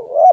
Woo!